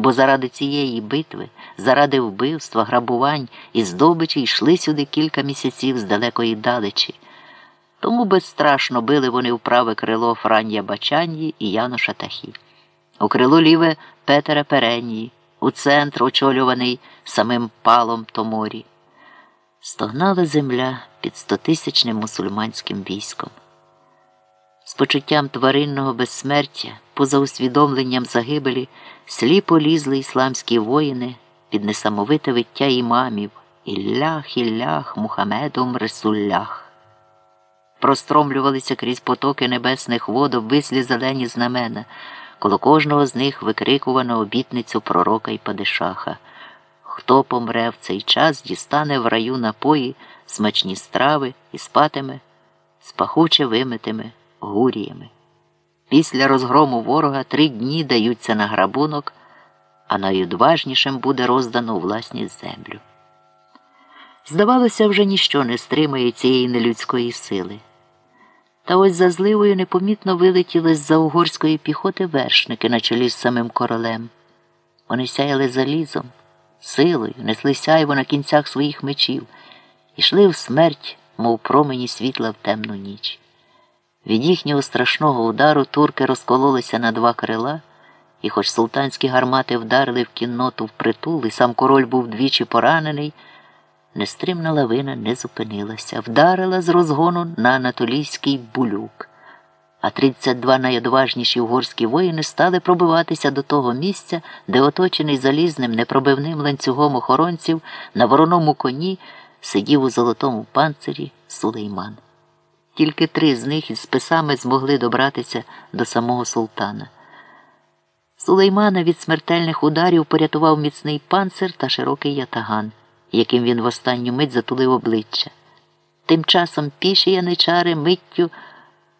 бо заради цієї битви, заради вбивства, грабувань і здобичі йшли сюди кілька місяців з далекої далечі. Тому безстрашно били вони в праве крило Франня Бачанії і Яноша Тахі. У крило ліве Петера Перенії, у центр, очолюваний самим палом Томорі. Стогнала земля під стотисячним мусульманським військом. З почуттям тваринного безсмертя, поза усвідомленням загибелі, сліпо лізли ісламські воїни під несамовите виття імамів Іллях, Іллях, Мухамедом Ресуллях. Простромлювалися крізь потоки небесних вод обвислі зелені знамена, коло кожного з них викрикувано обітницю пророка і падишаха. Хто помре в цей час, дістане в раю напої, смачні страви і спатиме з пахуче вимитими гуріями. Після розгрому ворога три дні даються на грабунок, а найодважнішим буде роздано власність землю. Здавалося, вже ніщо не стримає цієї нелюдської сили. Та ось за зливою непомітно вилетіли з за угорської піхоти вершники на чолі з самим королем. Вони сяяли залізом, силою, несли сяйво на кінцях своїх мечів, ішли в смерть, мов промені світла в темну ніч. Від їхнього страшного удару турки розкололися на два крила, і, хоч султанські гармати вдарили в кінноту впритул, і сам король був двічі поранений, нестримна лавина не зупинилася, вдарила з розгону на анатолійський булюк. А 32 найодважніші угорські воїни стали пробиватися до того місця, де, оточений залізним непробивним ланцюгом охоронців, на вороному коні сидів у золотому панцирі Сулейман. Тільки три з них із списами змогли добратися до самого султана. Сулеймана від смертельних ударів порятував міцний панцир та широкий ятаган, яким він в останню мить затулив обличчя. Тим часом піші яничари миттю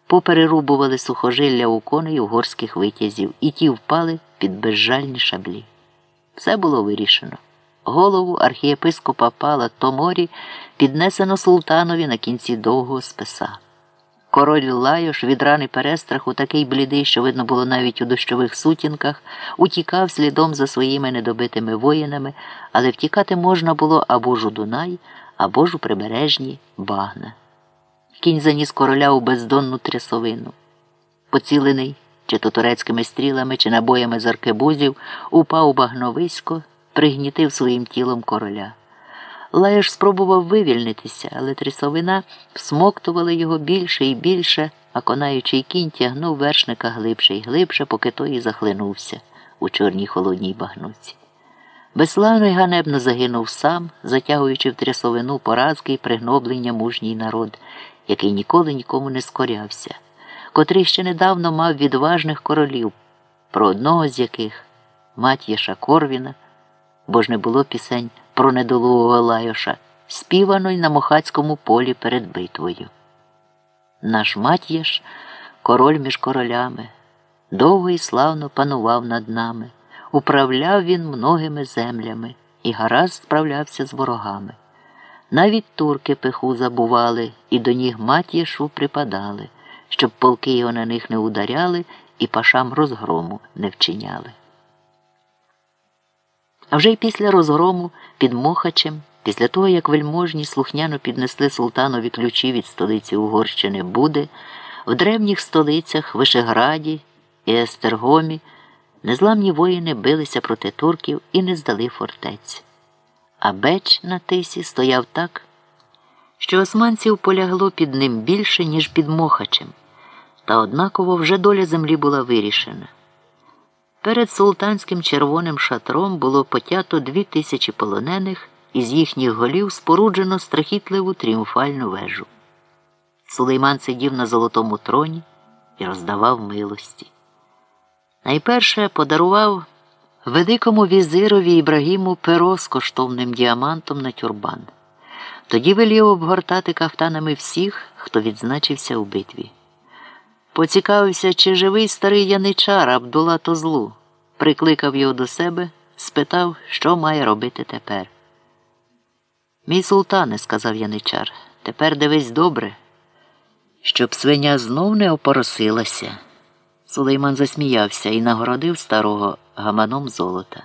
поперерубували сухожилля у коней угорських витязів, і ті впали під безжальні шаблі. Все було вирішено. Голову архієпископа Пала Томорі піднесено султанові на кінці довгого списа. Король Лайош від рани перестраху, такий блідий, що видно було навіть у дощових сутінках, утікав слідом за своїми недобитими воїнами, але втікати можна було або ж у Дунай, або ж у прибережні багна. Кінь заніс короля у бездонну трясовину. Поцілений, чи то турецькими стрілами, чи набоями з аркебузів, упав у багновисько, пригнітив своїм тілом короля. Лаєш спробував вивільнитися, але трясовина всмоктувала його більше і більше, а конаючий кінь тягнув вершника глибше і глибше, поки той і захлинувся у чорній холодній багнуці. Безславно й ганебно загинув сам, затягуючи в трясовину поразки і пригноблення мужній народ, який ніколи нікому не скорявся, котрий ще недавно мав відважних королів, про одного з яких матєша Корвіна, бо ж не було пісень про недолугого Лайоша, співано й на мохацькому полі перед битвою. Наш матєш, король між королями, довго і славно панував над нами, управляв він многими землями і гаразд справлявся з ворогами. Навіть турки пеху забували і до ніг матєшу припадали, щоб полки його на них не ударяли і пашам розгрому не вчиняли. А вже й після розгрому під Мохачем, після того, як вельможні слухняно піднесли султанові ключі від столиці Угорщини Буди, в древніх столицях Вишеграді і Естергомі незламні воїни билися проти турків і не здали фортець. А беч на тисі стояв так, що османців полягло під ним більше, ніж під Мохачем, та однаково вже доля землі була вирішена. Перед султанським червоним шатром було потято дві тисячі полонених, і з їхніх голів споруджено страхітливу тріумфальну вежу. Сулейман сидів на золотому троні і роздавав милості. Найперше подарував великому візирові Ібрагіму перо з коштовним діамантом на тюрбан. Тоді велів обгортати кафтанами всіх, хто відзначився у битві. Поцікавився, чи живий старий яничар Абдула Тозлу, прикликав його до себе, спитав, що має робити тепер. Мій султане, сказав яничар, тепер дивись добре, щоб свиня знов не опоросилася. Сулейман засміявся і нагородив старого гаманом золота.